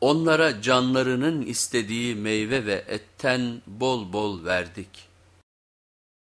Onlara canlarının istediği meyve ve etten bol bol verdik.